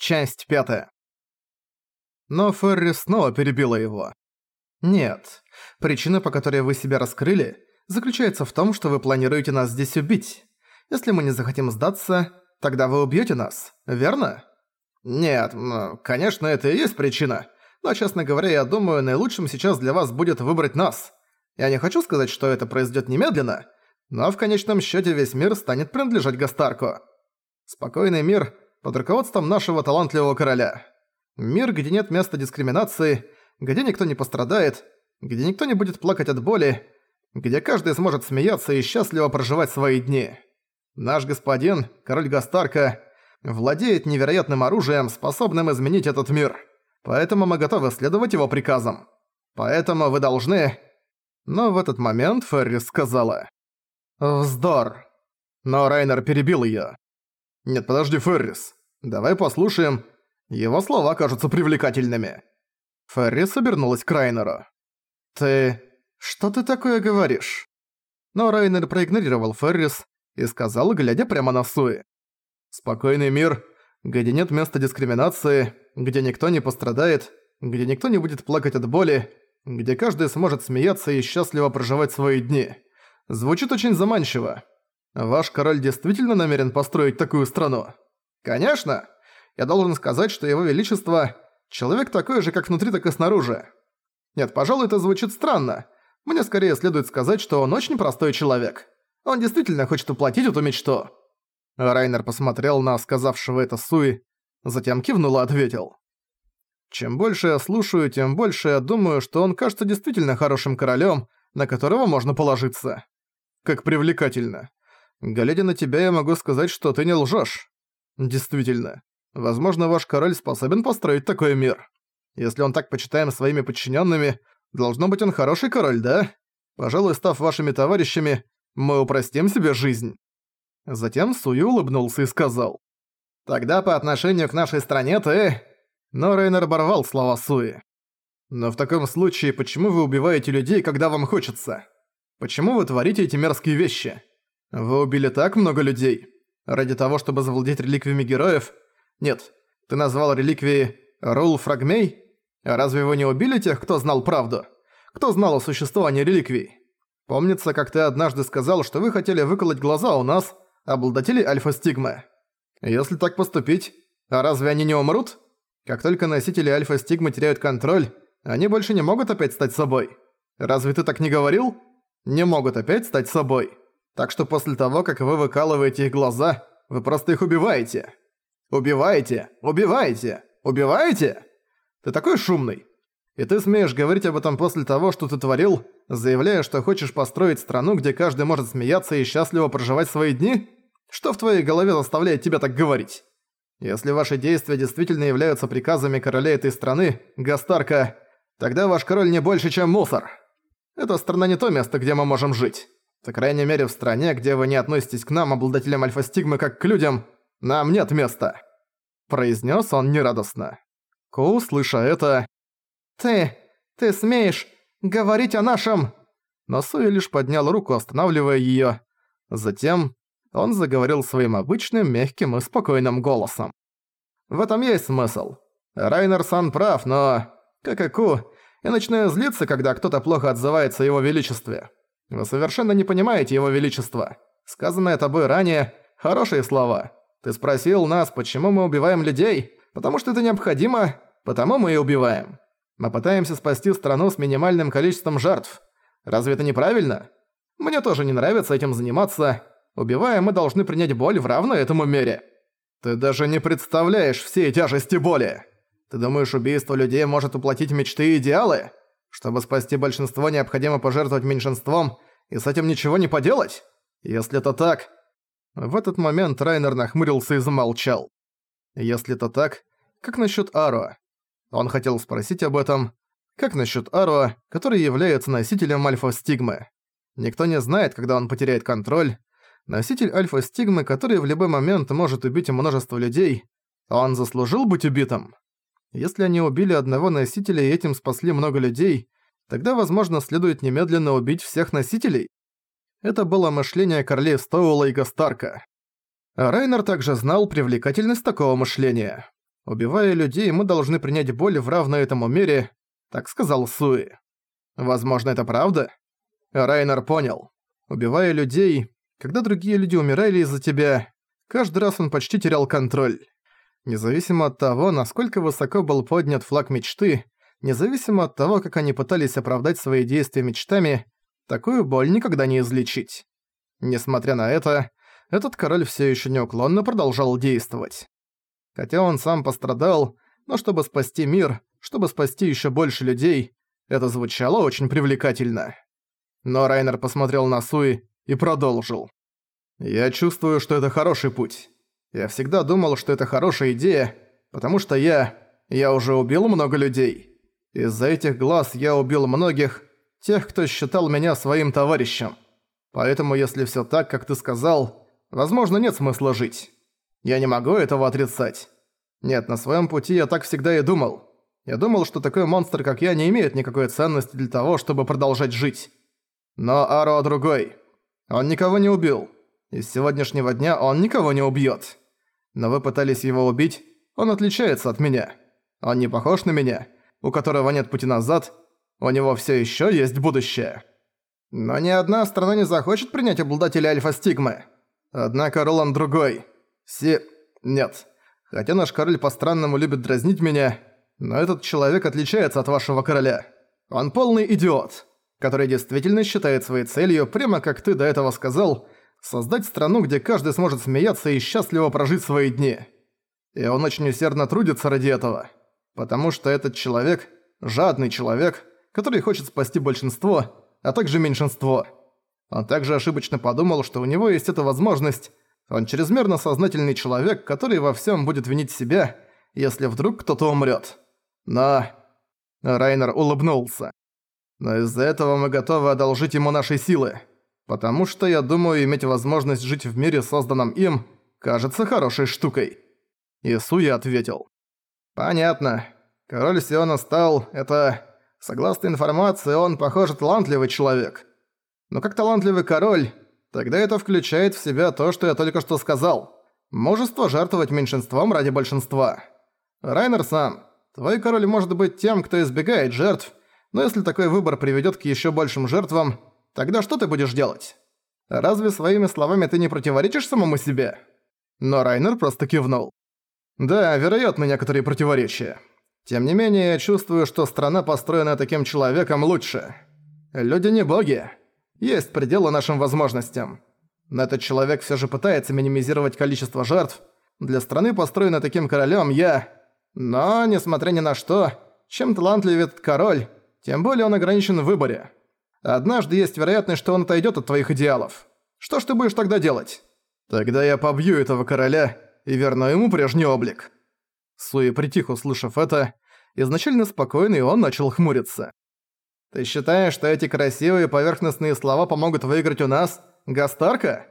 Часть пятая. Но Ферри снова перебила его. «Нет, причина, по которой вы себя раскрыли, заключается в том, что вы планируете нас здесь убить. Если мы не захотим сдаться, тогда вы убьете нас, верно?» «Нет, конечно, это и есть причина. Но, честно говоря, я думаю, наилучшим сейчас для вас будет выбрать нас. Я не хочу сказать, что это произойдет немедленно, но в конечном счете весь мир станет принадлежать Гастарку. Спокойный мир под руководством нашего талантливого короля. Мир, где нет места дискриминации, где никто не пострадает, где никто не будет плакать от боли, где каждый сможет смеяться и счастливо проживать свои дни. Наш господин, король Гастарка, владеет невероятным оружием, способным изменить этот мир. Поэтому мы готовы следовать его приказам. Поэтому вы должны...» Но в этот момент Феррис сказала. «Вздор!» Но Райнер перебил её. «Нет, подожди, Феррис. Давай послушаем. Его слова кажутся привлекательными». Феррис обернулась к Райнеру. «Ты... что ты такое говоришь?» Но Райнер проигнорировал Феррис и сказал, глядя прямо на Суи. «Спокойный мир, где нет места дискриминации, где никто не пострадает, где никто не будет плакать от боли, где каждый сможет смеяться и счастливо проживать свои дни. Звучит очень заманчиво. Ваш король действительно намерен построить такую страну? Конечно. Я должен сказать, что его величество – человек такой же как внутри, так и снаружи. Нет, пожалуй, это звучит странно. Мне скорее следует сказать, что он очень простой человек. Он действительно хочет воплотить эту мечту. Райнер посмотрел на сказавшего это Суи, затем кивнул и ответил. Чем больше я слушаю, тем больше я думаю, что он кажется действительно хорошим королем, на которого можно положиться. Как привлекательно. Глядя на тебя, я могу сказать, что ты не лжешь. Действительно. Возможно, ваш король способен построить такой мир. Если он так почитаем своими подчиненными, должно быть он хороший король, да? Пожалуй, став вашими товарищами, мы упростим себе жизнь. Затем Суи улыбнулся и сказал. Тогда по отношению к нашей стране ты... Но Рейнер оборвал слова Суи. Но в таком случае, почему вы убиваете людей, когда вам хочется? Почему вы творите эти мерзкие вещи? Вы убили так много людей. Ради того, чтобы завладеть реликвиями героев? Нет, ты назвал реликвии Рул Фрагмей? А разве вы не убили тех, кто знал правду? Кто знал о существовании реликвий? Помнится, как ты однажды сказал, что вы хотели выколоть глаза у нас, обладателей альфа-стигмы. Если так поступить, а разве они не умрут? Как только носители альфа-стигмы теряют контроль, они больше не могут опять стать собой. Разве ты так не говорил? Не могут опять стать собой. Так что после того, как вы выкалываете их глаза, вы просто их убиваете. Убиваете! Убиваете! Убиваете! Ты такой шумный. И ты смеешь говорить об этом после того, что ты творил, заявляя, что хочешь построить страну, где каждый может смеяться и счастливо проживать свои дни? Что в твоей голове заставляет тебя так говорить? Если ваши действия действительно являются приказами короля этой страны, Гастарка, тогда ваш король не больше, чем мусор. Эта страна не то место, где мы можем жить. По крайней мере, в стране, где вы не относитесь к нам, обладателям альфа-стигмы, как к людям, нам нет места!» Произнес он нерадостно. Ку, слыша это... «Ты... ты смеешь говорить о нашем...» Но Суи лишь поднял руку, останавливая её. Затем он заговорил своим обычным, мягким и спокойным голосом. «В этом есть смысл. Райнер-сан прав, но... Как и Ку, я начинаю злиться, когда кто-то плохо отзывается о его величестве. Вы совершенно не понимаете его величество. Сказанное тобой ранее – хорошие слова. Ты спросил нас, почему мы убиваем людей? Потому что это необходимо, потому мы и убиваем. Мы пытаемся спасти страну с минимальным количеством жертв. Разве это неправильно? Мне тоже не нравится этим заниматься. Убивая, мы должны принять боль в равной этому мере. Ты даже не представляешь всей тяжести боли. Ты думаешь, убийство людей может уплатить мечты и идеалы? Чтобы спасти большинство, необходимо пожертвовать меньшинством, и с этим ничего не поделать? Если это так... В этот момент Райнер нахмурился и замолчал. Если это так, как насчет Аро? Он хотел спросить об этом. Как насчет Аро, который является носителем альфа-стигмы? Никто не знает, когда он потеряет контроль. Носитель альфа-стигмы, который в любой момент может убить множество людей, он заслужил быть убитым? Если они убили одного носителя и этим спасли много людей, тогда, возможно, следует немедленно убить всех носителей. Это было мышление королей Стоула и Гастарка. А Райнер также знал привлекательность такого мышления. Убивая людей, мы должны принять боль в равной этому мере, так сказал Суи. Возможно, это правда? Райнер понял. Убивая людей, когда другие люди умирали из-за тебя, каждый раз он почти терял контроль. Независимо от того, насколько высоко был поднят флаг мечты, независимо от того, как они пытались оправдать свои действия мечтами, такую боль никогда не излечить. Несмотря на это, этот король всё ещё неуклонно продолжал действовать. Хотя он сам пострадал, но чтобы спасти мир, чтобы спасти ещё больше людей, это звучало очень привлекательно. Но Райнер посмотрел на Суи и продолжил. «Я чувствую, что это хороший путь. Я всегда думал, что это хорошая идея, потому что я... я уже убил много людей. Из-за этих глаз я убил многих, тех, кто считал меня своим товарищем. Поэтому если всё так, как ты сказал, возможно, нет смысла жить. Я не могу этого отрицать. Нет, на своём пути я так всегда и думал. Я думал, что такой монстр, как я, не имеет никакой ценности для того, чтобы продолжать жить. Но Аро другой. Он никого не убил. И с сегодняшнего дня он никого не убьёт. Но вы пытались его убить, он отличается от меня. Он не похож на меня, у которого нет пути назад, у него всё ещё есть будущее. Но ни одна страна не захочет принять обладателя альфа-стигмы. Однако Роланд другой. Си... Нет. Хотя наш король по-странному любит дразнить меня, но этот человек отличается от вашего короля. Он полный идиот, который действительно считает своей целью, прямо как ты до этого сказал, создать страну, где каждый сможет смеяться и счастливо прожить свои дни. И он очень усердно трудится ради этого. Потому что этот человек – жадный человек, который хочет спасти большинство – а также меньшинство. Он также ошибочно подумал, что у него есть эта возможность. Он чрезмерно сознательный человек, который во всем будет винить себя, если вдруг кто-то умрет. Но... Райнер улыбнулся. Но из-за этого мы готовы одолжить ему наши силы. Потому что, я думаю, иметь возможность жить в мире, созданном им, кажется хорошей штукой. Исуя ответил. Понятно. Король Сиона стал... это... Согласно информации, он, похоже, талантливый человек. Но как талантливый король, тогда это включает в себя то, что я только что сказал. Мужество жертвовать меньшинством ради большинства. Райнер сам, твой король может быть тем, кто избегает жертв, но если такой выбор приведет к еще большим жертвам, тогда что ты будешь делать? Разве своими словами ты не противоречишь самому себе? Но Райнер просто кивнул. Да, вероятно, некоторые противоречия. Тем не менее, я чувствую, что страна, построенная таким человеком, лучше. Люди не боги. Есть пределы нашим возможностям. Но этот человек все же пытается минимизировать количество жертв. Для страны, построенной таким королем, я... Но, несмотря ни на что, чем талантливее этот король, тем более он ограничен в выборе. Однажды есть вероятность, что он отойдет от твоих идеалов. Что ж ты будешь тогда делать? Тогда я побью этого короля и верну ему прежний облик. Суи притих, услышав это. Изначально спокойный, он начал хмуриться. «Ты считаешь, что эти красивые поверхностные слова помогут выиграть у нас? Гастарка?»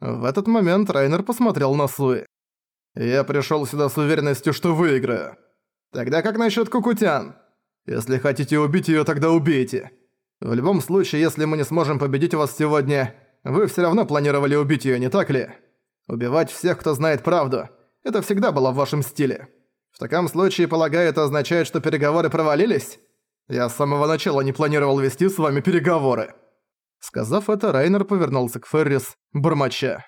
В этот момент Райнер посмотрел на Суи. «Я пришёл сюда с уверенностью, что выиграю. Тогда как насчёт Кукутян? Если хотите убить её, тогда убейте. В любом случае, если мы не сможем победить вас сегодня, вы всё равно планировали убить её, не так ли? Убивать всех, кто знает правду. Это всегда было в вашем стиле. В таком случае, полагаю, это означает, что переговоры провалились? Я с самого начала не планировал вести с вами переговоры». Сказав это, Райнер повернулся к Феррис, бормоча.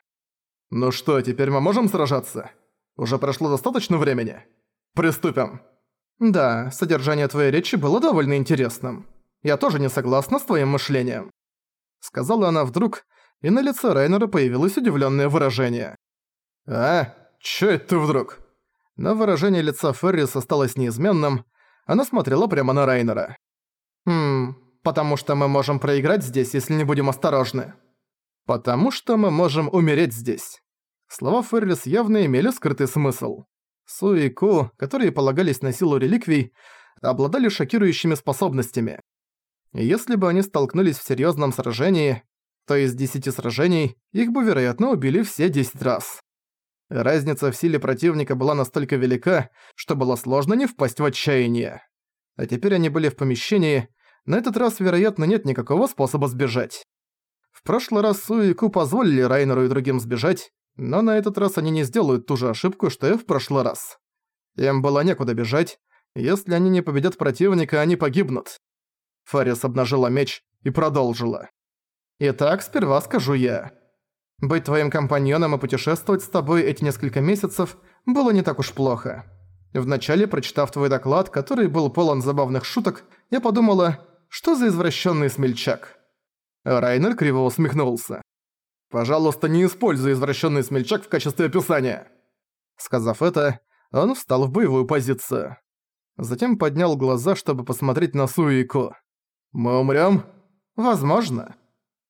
«Ну что, теперь мы можем сражаться? Уже прошло достаточно времени? Приступим». «Да, содержание твоей речи было довольно интересным. Я тоже не согласна с твоим мышлением». Сказала она вдруг, и на лице Райнера появилось удивленное выражение. «А? Чё это ты вдруг?» но выражение лица Феррис осталось неизменным, она смотрела прямо на Райнера. «Хм, потому что мы можем проиграть здесь, если не будем осторожны». «Потому что мы можем умереть здесь». Слова Феррис явно имели скрытый смысл. Су и Ку, которые полагались на силу реликвий, обладали шокирующими способностями. Если бы они столкнулись в серьезном сражении, то из десяти сражений их бы, вероятно, убили все десять раз. Разница в силе противника была настолько велика, что было сложно не впасть в отчаяние. А теперь они были в помещении, на этот раз, вероятно, нет никакого способа сбежать. В прошлый раз Су и Ку позволили Райнеру и другим сбежать, но на этот раз они не сделают ту же ошибку, что и в прошлый раз. Им было некуда бежать. Если они не победят противника, они погибнут. Фарис обнажила меч и продолжила. «Итак, сперва скажу я. Быть твоим компаньоном и путешествовать с тобой эти несколько месяцев было не так уж плохо. Вначале, прочитав твой доклад, который был полон забавных шуток, я подумала, что за извращенный смельчак. Райнер криво усмехнулся. «Пожалуйста, не используй извращенный смельчак в качестве описания». Сказав это, он встал в боевую позицию. Затем поднял глаза, чтобы посмотреть на Суику. «Мы умрём?» «Возможно.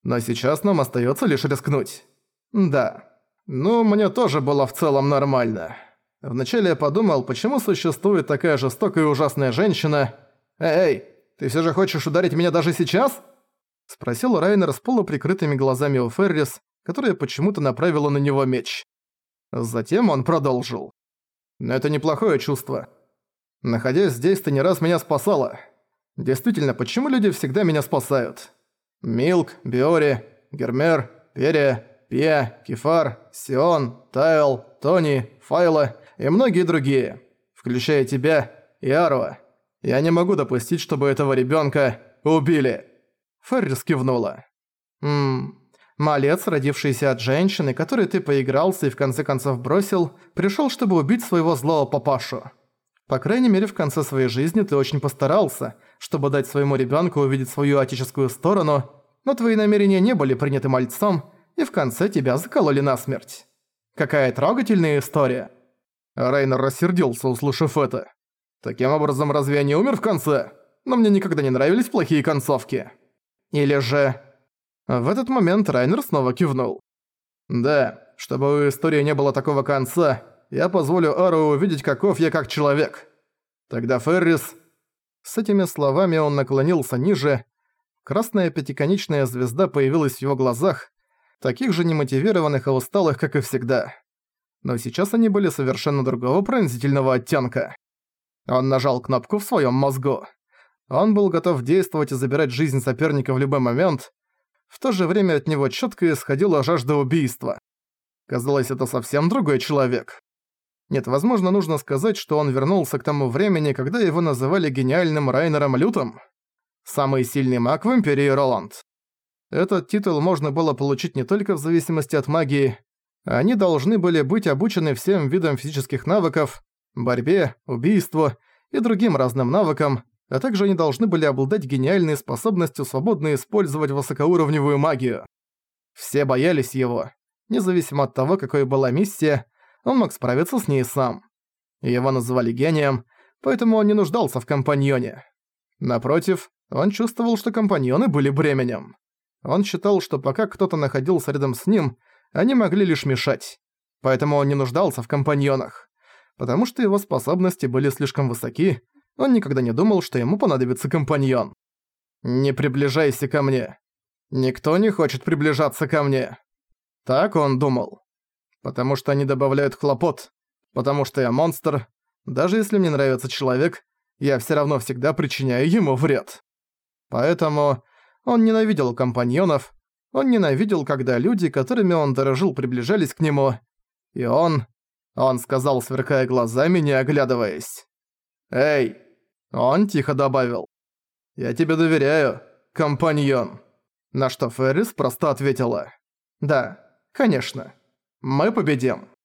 Но сейчас нам остаётся лишь рискнуть». «Да. Ну, мне тоже было в целом нормально. Вначале я подумал, почему существует такая жестокая и ужасная женщина. Эй, ты всё же хочешь ударить меня даже сейчас?» Спросил Райнер с полуприкрытыми глазами у Феррис, которая почему-то направила на него меч. Затем он продолжил. «Но это неплохое чувство. Находясь здесь, ты не раз меня спасала. Действительно, почему люди всегда меня спасают? Милк, Биори, Гермер, Перия, Пия, Кефар, Сион, Тайл, Тони, Файла и многие другие, включая тебя и Арва. Я не могу допустить, чтобы этого ребенка убили». Феррис кивнула. «Ммм, малец, родившийся от женщины, которой ты поигрался и в конце концов бросил, пришёл, чтобы убить своего злого папашу. По крайней мере, в конце своей жизни ты очень постарался, чтобы дать своему ребёнку увидеть свою отеческую сторону, но твои намерения не были приняты мальцом, и в конце тебя закололи насмерть. Какая трогательная история!» Рейнер рассердился, услышав это. «Таким образом, разве я не умер в конце? Но мне никогда не нравились плохие концовки». Или же... В этот момент Райнер снова кивнул. «Да, чтобы у истории не было такого конца, я позволю Ару увидеть, каков я как человек. Тогда Феррис...» С этими словами он наклонился ниже. Красная пятиконечная звезда появилась в его глазах, таких же немотивированных и усталых, как и всегда. Но сейчас они были совершенно другого пронзительного оттенка. Он нажал кнопку в своем мозгу. Он был готов действовать и забирать жизнь соперника в любой момент. В то же время от него четко исходила жажда убийства. Казалось, это совсем другой человек. Нет, возможно, нужно сказать, что он вернулся к тому времени, когда его называли гениальным Райнером Лютом. Самый сильный маг в Империи Роланд. Этот титул можно было получить не только в зависимости от магии. Они должны были быть обучены всем видам физических навыков, борьбе, убийству и другим разным навыкам, а также они должны были обладать гениальной способностью свободно использовать высокоуровневую магию. Все боялись его. Независимо от того, какой была миссия, он мог справиться с ней сам. Его называли гением, поэтому он не нуждался в компаньоне. Напротив, он чувствовал, что компаньоны были бременем. Он считал, что пока кто-то находился рядом с ним, они могли лишь мешать. Поэтому он не нуждался в компаньонах. Потому что его способности были слишком высоки, он никогда не думал, что ему понадобится компаньон. «Не приближайся ко мне. Никто не хочет приближаться ко мне». Так он думал. Потому что они добавляют хлопот. Потому что я монстр. Даже если мне нравится человек, я всё равно всегда причиняю ему вред. Поэтому он ненавидел компаньонов, он ненавидел, когда люди, которыми он дорожил, приближались к нему. И он... Он сказал, сверкая глазами, не оглядываясь. «Эй, он тихо добавил. «Я тебе доверяю, компаньон». На что Феррис просто ответила. «Да, конечно. Мы победим».